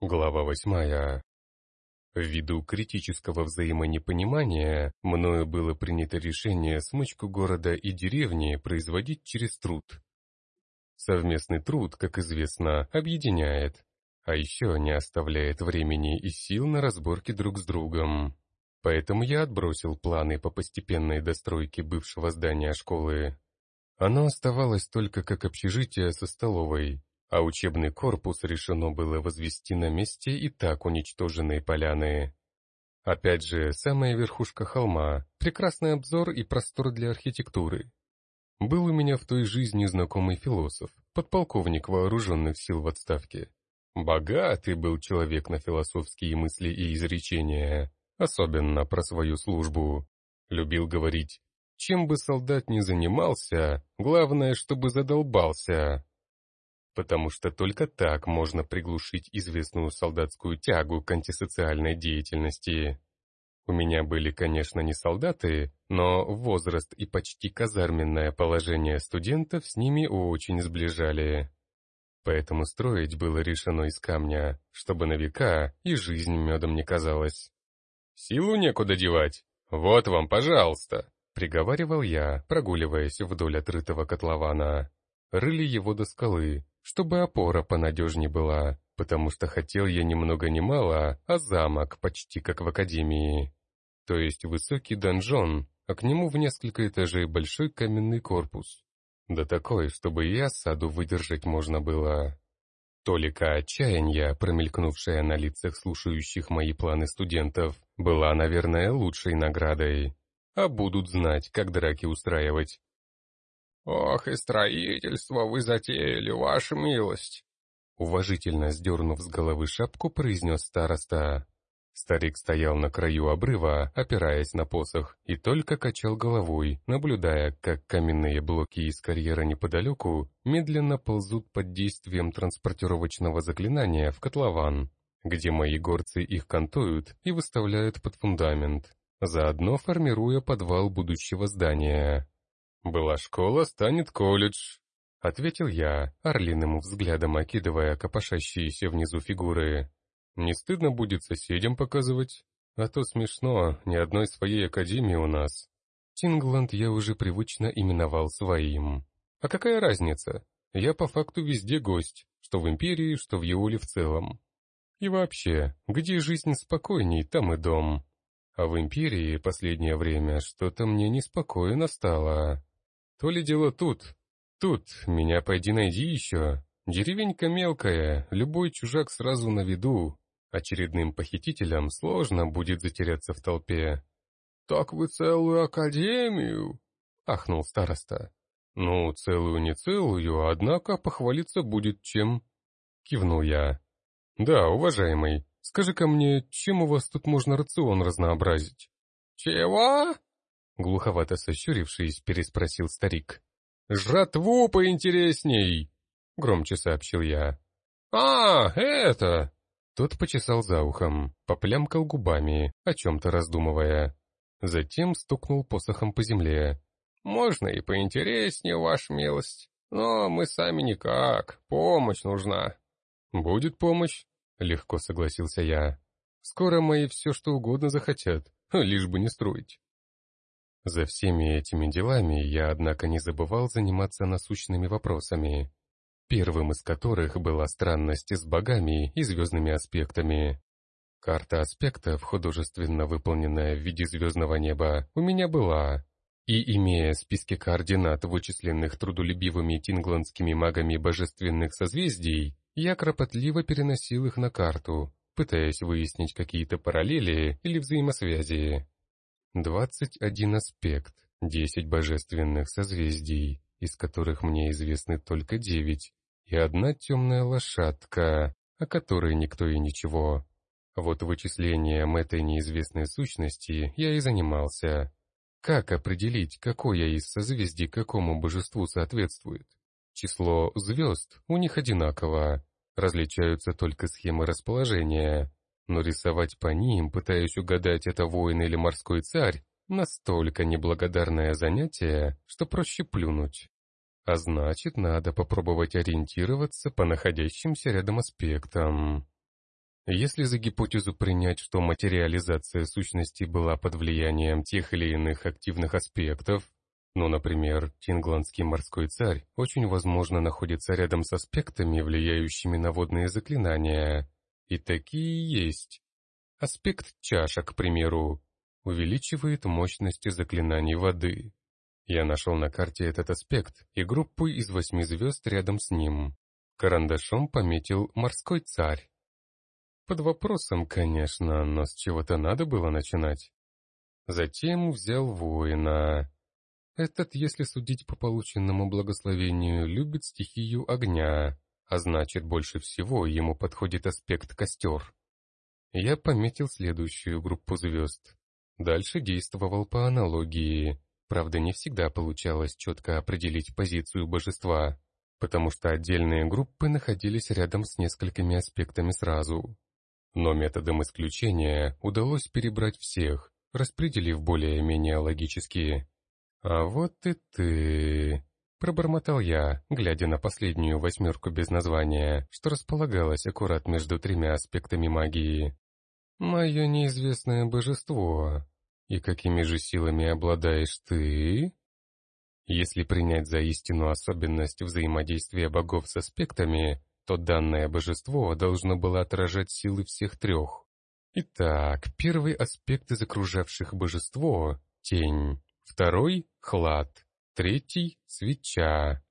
Глава восьмая. Ввиду критического взаимонепонимания, мною было принято решение смычку города и деревни производить через труд. Совместный труд, как известно, объединяет, а еще не оставляет времени и сил на разборки друг с другом. Поэтому я отбросил планы по постепенной достройке бывшего здания школы. Оно оставалось только как общежитие со столовой, а учебный корпус решено было возвести на месте и так уничтоженные поляны. Опять же, самая верхушка холма, прекрасный обзор и простор для архитектуры. Был у меня в той жизни знакомый философ, подполковник вооруженных сил в отставке. Богатый был человек на философские мысли и изречения, особенно про свою службу. Любил говорить, чем бы солдат ни занимался, главное, чтобы задолбался потому что только так можно приглушить известную солдатскую тягу к антисоциальной деятельности. У меня были, конечно, не солдаты, но возраст и почти казарменное положение студентов с ними очень сближали. Поэтому строить было решено из камня, чтобы на века и жизнь медом не казалась. «Силу некуда девать. Вот вам, пожалуйста!» — приговаривал я, прогуливаясь вдоль отрытого котлована. Рыли его до скалы, чтобы опора понадежнее была, потому что хотел я ни много ни мало, а замок, почти как в академии. То есть высокий донжон, а к нему в несколько этажей большой каменный корпус. Да такой, чтобы и осаду выдержать можно было. Толика отчаяния, промелькнувшая на лицах слушающих мои планы студентов, была, наверное, лучшей наградой. А будут знать, как драки устраивать, «Ох, и строительство вы затеяли, ваша милость!» Уважительно сдернув с головы шапку, произнес староста. Старик стоял на краю обрыва, опираясь на посох, и только качал головой, наблюдая, как каменные блоки из карьера неподалеку медленно ползут под действием транспортировочного заклинания в котлован, где мои горцы их кантуют и выставляют под фундамент, заодно формируя подвал будущего здания. «Была школа, станет колледж», — ответил я, орлиным взглядом окидывая копошащиеся внизу фигуры. «Не стыдно будет соседям показывать? А то смешно, ни одной своей академии у нас. Тингланд я уже привычно именовал своим. А какая разница? Я по факту везде гость, что в Империи, что в Еуле в целом. И вообще, где жизнь спокойней, там и дом. А в Империи последнее время что-то мне неспокойно стало. То ли дело тут. Тут, меня пойди найди еще. Деревенька мелкая, любой чужак сразу на виду. Очередным похитителям сложно будет затеряться в толпе. «Так вы целую академию?» — ахнул староста. «Ну, целую не целую, однако похвалиться будет чем...» — кивнул я. «Да, уважаемый, скажи-ка мне, чем у вас тут можно рацион разнообразить?» «Чего?» Глуховато сощурившись, переспросил старик. «Жратву поинтересней!» — громче сообщил я. «А, это!» Тот почесал за ухом, поплямкал губами, о чем-то раздумывая. Затем стукнул посохом по земле. «Можно и поинтереснее, ваша милость, но мы сами никак, помощь нужна». «Будет помощь», — легко согласился я. «Скоро мои все что угодно захотят, лишь бы не строить». За всеми этими делами я, однако, не забывал заниматься насущными вопросами, первым из которых была странность с богами и звездными аспектами. Карта аспектов, художественно выполненная в виде звездного неба, у меня была, и, имея списки координат, вычисленных трудолюбивыми тингландскими магами божественных созвездий, я кропотливо переносил их на карту, пытаясь выяснить какие-то параллели или взаимосвязи. Двадцать один аспект, десять божественных созвездий, из которых мне известны только девять, и одна темная лошадка, о которой никто и ничего. Вот вычислением этой неизвестной сущности я и занимался. Как определить, какое из созвездий какому божеству соответствует? Число звезд у них одинаково, различаются только схемы расположения, но рисовать по ним, пытаясь угадать, это воин или морской царь, настолько неблагодарное занятие, что проще плюнуть. А значит, надо попробовать ориентироваться по находящимся рядом аспектам. Если за гипотезу принять, что материализация сущности была под влиянием тех или иных активных аспектов, ну, например, Тингландский морской царь очень возможно находится рядом с аспектами, влияющими на водные заклинания. И такие есть. Аспект чаша, к примеру, увеличивает мощности заклинаний воды. Я нашел на карте этот аспект и группу из восьми звезд рядом с ним. Карандашом пометил «Морской царь». Под вопросом, конечно, но с чего-то надо было начинать. Затем взял воина. Этот, если судить по полученному благословению, любит стихию огня, а значит, больше всего ему подходит аспект костер. Я пометил следующую группу звезд. Дальше действовал по аналогии. Правда, не всегда получалось четко определить позицию божества, потому что отдельные группы находились рядом с несколькими аспектами сразу. Но методом исключения удалось перебрать всех, распределив более-менее логически. «А вот и ты...» — пробормотал я, глядя на последнюю восьмерку без названия, что располагалась аккурат между тремя аспектами магии. «Мое неизвестное божество. И какими же силами обладаешь ты?» Если принять за истину особенность взаимодействия богов с аспектами, то данное божество должно было отражать силы всех трех. Итак, первый аспект из окружавших божество — тень, второй — хлад, третий — свеча.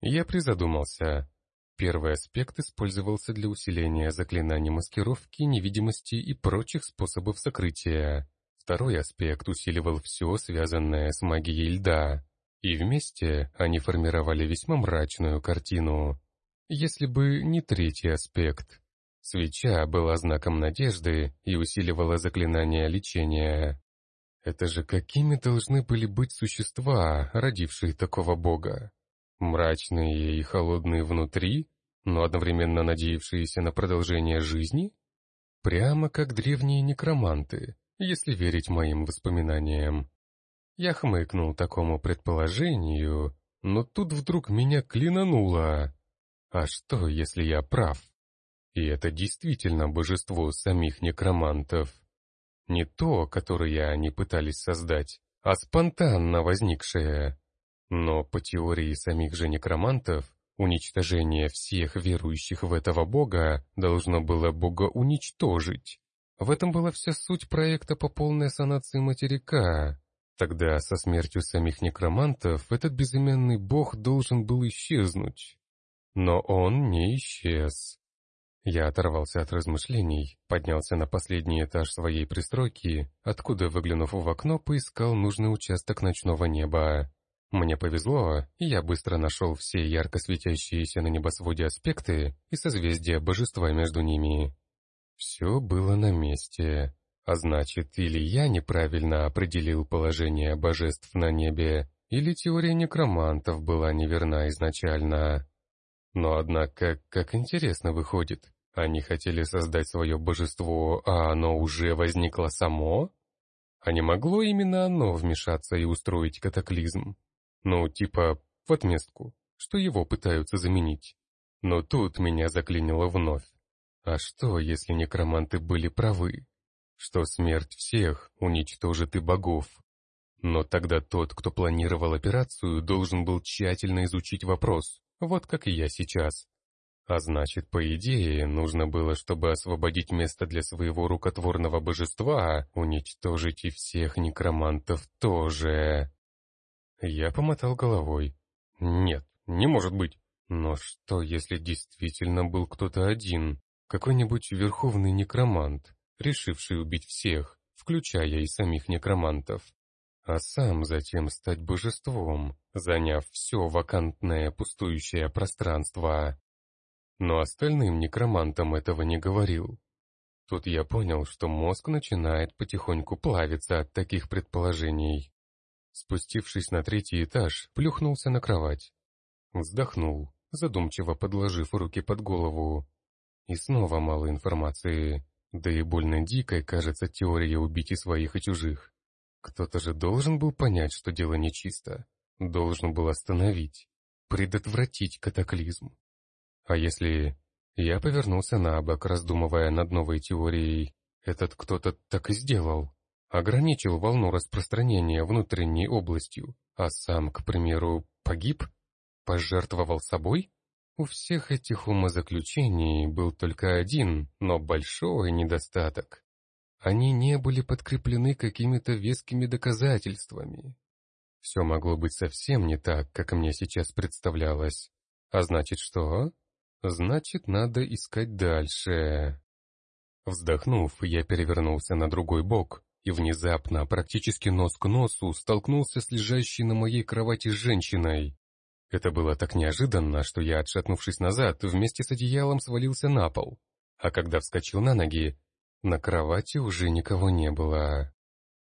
Я призадумался. Первый аспект использовался для усиления заклинаний маскировки, невидимости и прочих способов сокрытия. Второй аспект усиливал все, связанное с магией льда. И вместе они формировали весьма мрачную картину. Если бы не третий аспект. Свеча была знаком надежды и усиливала заклинание лечения. Это же какими должны были быть существа, родившие такого бога? Мрачные и холодные внутри, но одновременно надеявшиеся на продолжение жизни? Прямо как древние некроманты, если верить моим воспоминаниям. Я хмыкнул такому предположению, но тут вдруг меня клинануло. А что, если я прав? И это действительно божество самих некромантов. Не то, которое они пытались создать, а спонтанно возникшее. Но по теории самих же некромантов, уничтожение всех верующих в этого бога должно было бога уничтожить. В этом была вся суть проекта по полной санации материка. Тогда со смертью самих некромантов этот безыменный бог должен был исчезнуть. Но он не исчез. Я оторвался от размышлений, поднялся на последний этаж своей пристройки, откуда, выглянув в окно, поискал нужный участок ночного неба. Мне повезло, и я быстро нашел все ярко светящиеся на небосводе аспекты и созвездия божества между ними. Все было на месте. А значит, или я неправильно определил положение божеств на небе, или теория некромантов была неверна изначально. Но однако, как интересно выходит, они хотели создать свое божество, а оно уже возникло само? А не могло именно оно вмешаться и устроить катаклизм? Ну, типа, в отместку, что его пытаются заменить. Но тут меня заклинило вновь. А что, если некроманты были правы? Что смерть всех уничтожит и богов? Но тогда тот, кто планировал операцию, должен был тщательно изучить вопрос, вот как и я сейчас. А значит, по идее, нужно было, чтобы освободить место для своего рукотворного божества, уничтожить и всех некромантов тоже. Я помотал головой. Нет, не может быть. Но что, если действительно был кто-то один, какой-нибудь верховный некромант, решивший убить всех, включая и самих некромантов? а сам затем стать божеством, заняв все вакантное пустующее пространство. Но остальным некромантам этого не говорил. Тут я понял, что мозг начинает потихоньку плавиться от таких предположений. Спустившись на третий этаж, плюхнулся на кровать. Вздохнул, задумчиво подложив руки под голову. И снова мало информации, да и больно дикой кажется теория убить и своих, и чужих. Кто-то же должен был понять, что дело нечисто. Должен был остановить, предотвратить катаклизм. А если... Я повернулся на бок, раздумывая над новой теорией. Этот кто-то так и сделал. Ограничил волну распространения внутренней областью, а сам, к примеру, погиб? Пожертвовал собой? У всех этих умозаключений был только один, но большой недостаток. Они не были подкреплены какими-то вескими доказательствами. Все могло быть совсем не так, как мне сейчас представлялось. А значит что? Значит, надо искать дальше. Вздохнув, я перевернулся на другой бок и внезапно, практически нос к носу, столкнулся с лежащей на моей кровати женщиной. Это было так неожиданно, что я, отшатнувшись назад, вместе с одеялом свалился на пол. А когда вскочил на ноги, на кровати уже никого не было.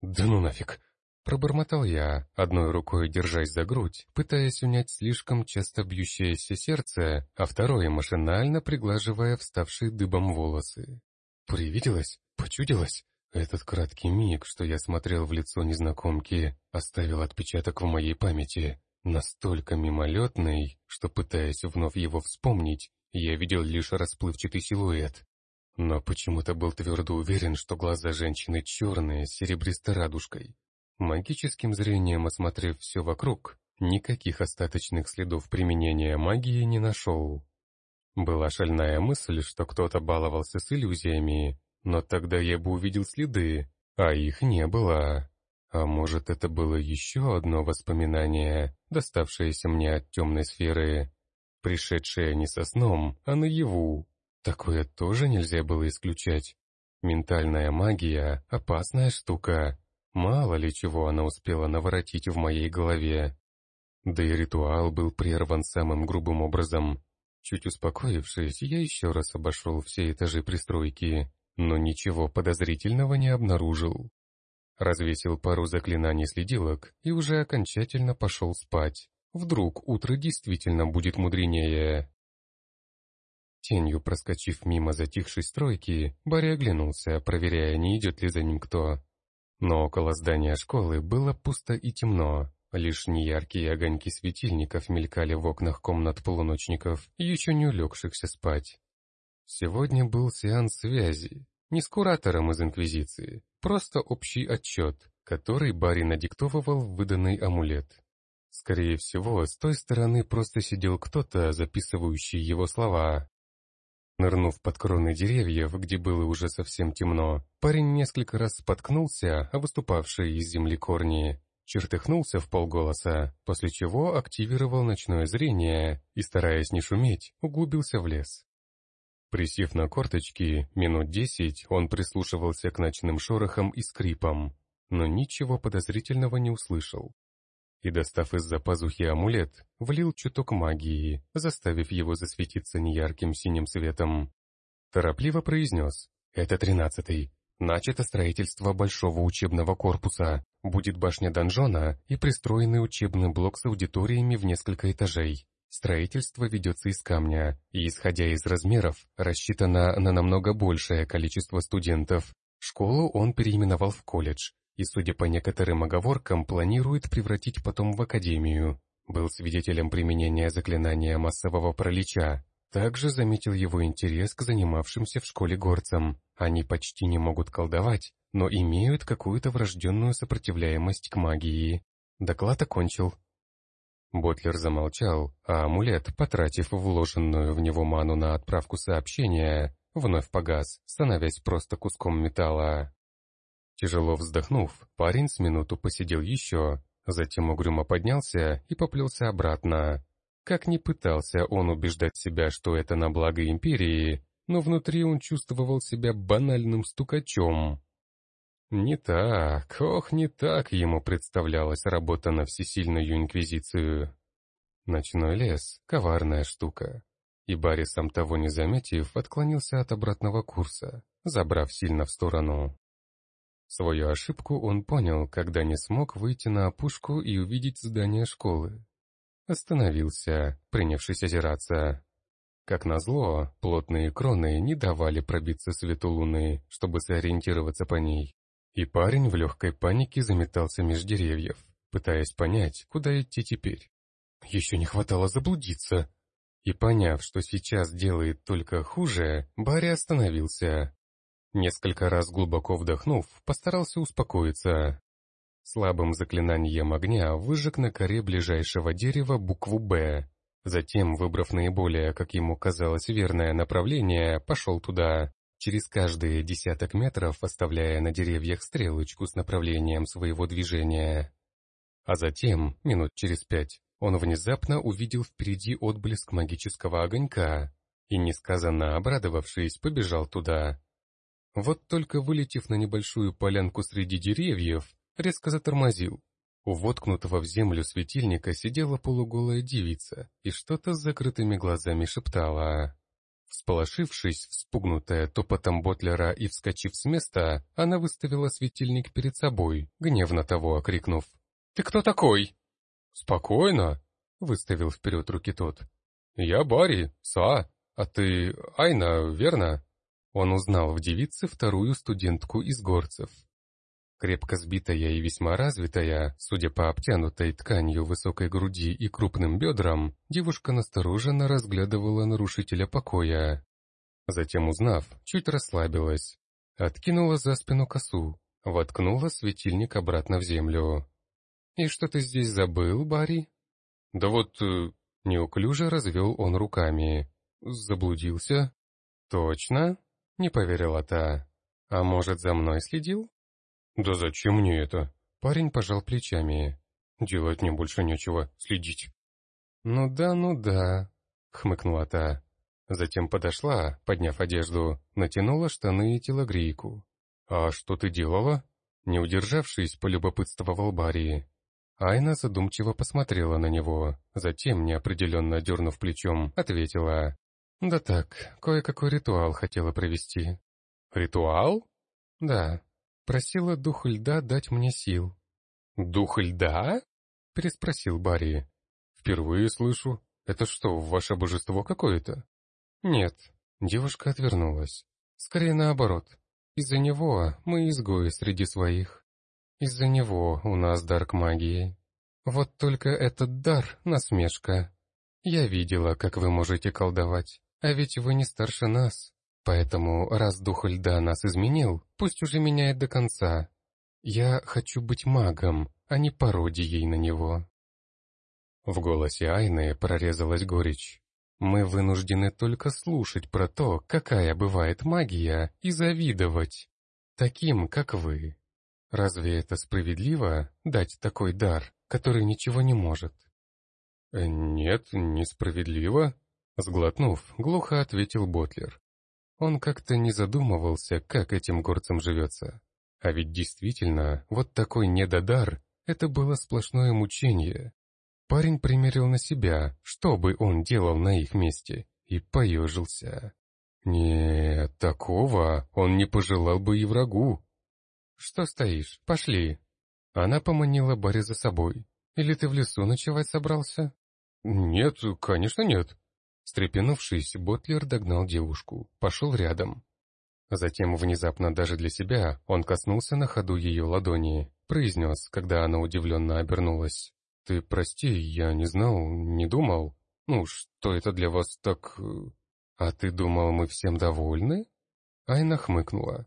«Да ну нафиг!» Пробормотал я, одной рукой держась за грудь, пытаясь унять слишком часто бьющееся сердце, а второй машинально приглаживая вставшие дыбом волосы. Привиделось? Почудилось? Этот краткий миг, что я смотрел в лицо незнакомки, оставил отпечаток в моей памяти, настолько мимолетный, что, пытаясь вновь его вспомнить, я видел лишь расплывчатый силуэт. Но почему-то был твердо уверен, что глаза женщины черные, с серебристой радужкой, Магическим зрением осмотрев все вокруг, никаких остаточных следов применения магии не нашел. Была шальная мысль, что кто-то баловался с иллюзиями, но тогда я бы увидел следы, а их не было. А может, это было еще одно воспоминание, доставшееся мне от темной сферы, пришедшее не со сном, а наяву. Такое тоже нельзя было исключать. Ментальная магия — опасная штука, Мало ли чего она успела наворотить в моей голове. Да и ритуал был прерван самым грубым образом. Чуть успокоившись, я еще раз обошел все этажи пристройки, но ничего подозрительного не обнаружил. Развесил пару заклинаний следилок и уже окончательно пошел спать. Вдруг утро действительно будет мудренее. Тенью проскочив мимо затихшей стройки, Барри оглянулся, проверяя, не идет ли за ним кто. Но около здания школы было пусто и темно. Лишь неяркие огоньки светильников мелькали в окнах комнат полуночников, еще не улегшихся спать. Сегодня был сеанс связи, не с куратором из Инквизиции, просто общий отчет, который Барри надиктовывал в выданный амулет. Скорее всего, с той стороны просто сидел кто-то, записывающий его слова, Нырнув под кроны деревьев, где было уже совсем темно, парень несколько раз споткнулся, а выступавшие из земли корни, чертыхнулся в полголоса, после чего активировал ночное зрение и, стараясь не шуметь, углубился в лес. Присев на корточки, минут десять он прислушивался к ночным шорохам и скрипам, но ничего подозрительного не услышал и, достав из-за пазухи амулет, влил чуток магии, заставив его засветиться неярким синим светом. Торопливо произнес «Это тринадцатый. Начато строительство большого учебного корпуса. Будет башня донжона и пристроенный учебный блок с аудиториями в несколько этажей. Строительство ведется из камня, и, исходя из размеров, рассчитано на намного большее количество студентов. Школу он переименовал в колледж, и, судя по некоторым оговоркам, планирует превратить потом в академию. Был свидетелем применения заклинания массового пролича. Также заметил его интерес к занимавшимся в школе горцам. Они почти не могут колдовать, но имеют какую-то врожденную сопротивляемость к магии. Доклад окончил. Ботлер замолчал, а амулет, потратив вложенную в него ману на отправку сообщения, вновь погас, становясь просто куском металла. Тяжело вздохнув, парень с минуту посидел еще, затем угрюмо поднялся и поплелся обратно. Как ни пытался он убеждать себя, что это на благо империи, но внутри он чувствовал себя банальным стукачом. Не так, ох, не так ему представлялась работа на всесильную инквизицию. Ночной лес — коварная штука. И Барри, сам того не заметив, отклонился от обратного курса, забрав сильно в сторону. Свою ошибку он понял, когда не смог выйти на опушку и увидеть здание школы. Остановился, принявшись озираться. Как назло, плотные кроны не давали пробиться свету луны, чтобы сориентироваться по ней. И парень в легкой панике заметался меж деревьев, пытаясь понять, куда идти теперь. Еще не хватало заблудиться. И поняв, что сейчас делает только хуже, Барри остановился. Несколько раз глубоко вдохнув, постарался успокоиться. Слабым заклинанием огня выжег на коре ближайшего дерева букву «Б». Затем, выбрав наиболее, как ему казалось, верное направление, пошел туда, через каждые десяток метров оставляя на деревьях стрелочку с направлением своего движения. А затем, минут через пять, он внезапно увидел впереди отблеск магического огонька и, несказанно обрадовавшись, побежал туда. Вот только вылетев на небольшую полянку среди деревьев, резко затормозил. У воткнутого в землю светильника сидела полуголая девица и что-то с закрытыми глазами шептала. Всполошившись, вспугнутая топотом Ботлера и вскочив с места, она выставила светильник перед собой, гневно того окрикнув. «Ты кто такой?» «Спокойно», — выставил вперед руки тот. «Я Барри, Са, а ты Айна, верно?» Он узнал в девице вторую студентку из горцев. Крепко сбитая и весьма развитая, судя по обтянутой тканью высокой груди и крупным бедрам, девушка настороженно разглядывала нарушителя покоя. Затем, узнав, чуть расслабилась, откинула за спину косу, воткнула светильник обратно в землю. «И что ты здесь забыл, Барри?» «Да вот...» э, — неуклюже развел он руками. «Заблудился?» «Точно?» — не поверила та. «А может, за мной следил?» «Да зачем мне это?» Парень пожал плечами. «Делать мне больше нечего, следить». «Ну да, ну да», — хмыкнула та. Затем подошла, подняв одежду, натянула штаны и телогрейку. «А что ты делала?» Не удержавшись, полюбопытствовал Барри. Айна задумчиво посмотрела на него, затем, неопределенно дернув плечом, ответила. «Да так, кое-какой ритуал хотела провести». «Ритуал?» «Да. Просила дух льда дать мне сил». «Дух льда?» — переспросил Барри. «Впервые слышу. Это что, ваше божество какое-то?» «Нет». Девушка отвернулась. «Скорее наоборот. Из-за него мы изгои среди своих». Из-за него у нас дар к магии. Вот только этот дар — насмешка. Я видела, как вы можете колдовать, а ведь вы не старше нас. Поэтому, раз дух льда нас изменил, пусть уже меняет до конца. Я хочу быть магом, а не пародией на него. В голосе Айны прорезалась горечь. Мы вынуждены только слушать про то, какая бывает магия, и завидовать. Таким, как вы. Разве это справедливо, дать такой дар, который ничего не может? Э, «Нет, несправедливо», — сглотнув, глухо ответил Ботлер. Он как-то не задумывался, как этим горцам живется. А ведь действительно, вот такой недодар — это было сплошное мучение. Парень примерил на себя, что бы он делал на их месте, и поежился. Нет, такого он не пожелал бы и врагу. «Что стоишь? Пошли!» Она поманила Барри за собой. «Или ты в лесу ночевать собрался?» «Нет, конечно нет». Стрепенувшись, Ботлер догнал девушку, пошел рядом. Затем, внезапно даже для себя, он коснулся на ходу ее ладони, произнес, когда она удивленно обернулась. «Ты прости, я не знал, не думал. Ну, что это для вас так... Э, а ты думал, мы всем довольны?» Айна хмыкнула.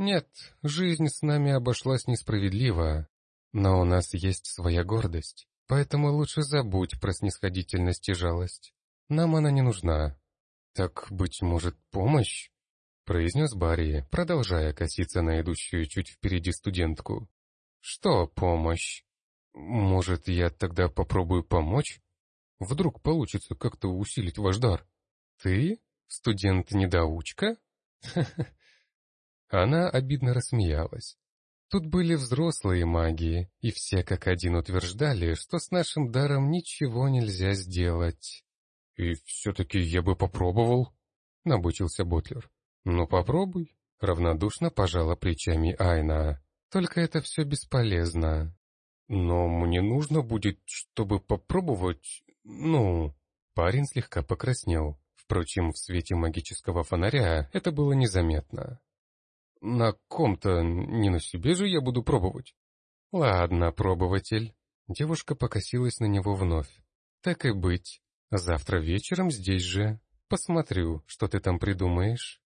Нет, жизнь с нами обошлась несправедливо, но у нас есть своя гордость, поэтому лучше забудь про снисходительность и жалость. Нам она не нужна. Так, быть может, помощь? произнес Барри, продолжая коситься на идущую чуть впереди студентку. «Что помощь? Может, я тогда попробую помочь? Вдруг получится как-то усилить ваш дар? Ты? Студент-недоучка? Она обидно рассмеялась. Тут были взрослые маги, и все как один утверждали, что с нашим даром ничего нельзя сделать. «И все-таки я бы попробовал», — набучился Ботлер. «Ну попробуй», — равнодушно пожала плечами Айна. «Только это все бесполезно». «Но мне нужно будет, чтобы попробовать, ну...» Парень слегка покраснел. Впрочем, в свете магического фонаря это было незаметно. На ком-то, не на себе же я буду пробовать. Ладно, пробователь. Девушка покосилась на него вновь. Так и быть. Завтра вечером здесь же. Посмотрю, что ты там придумаешь.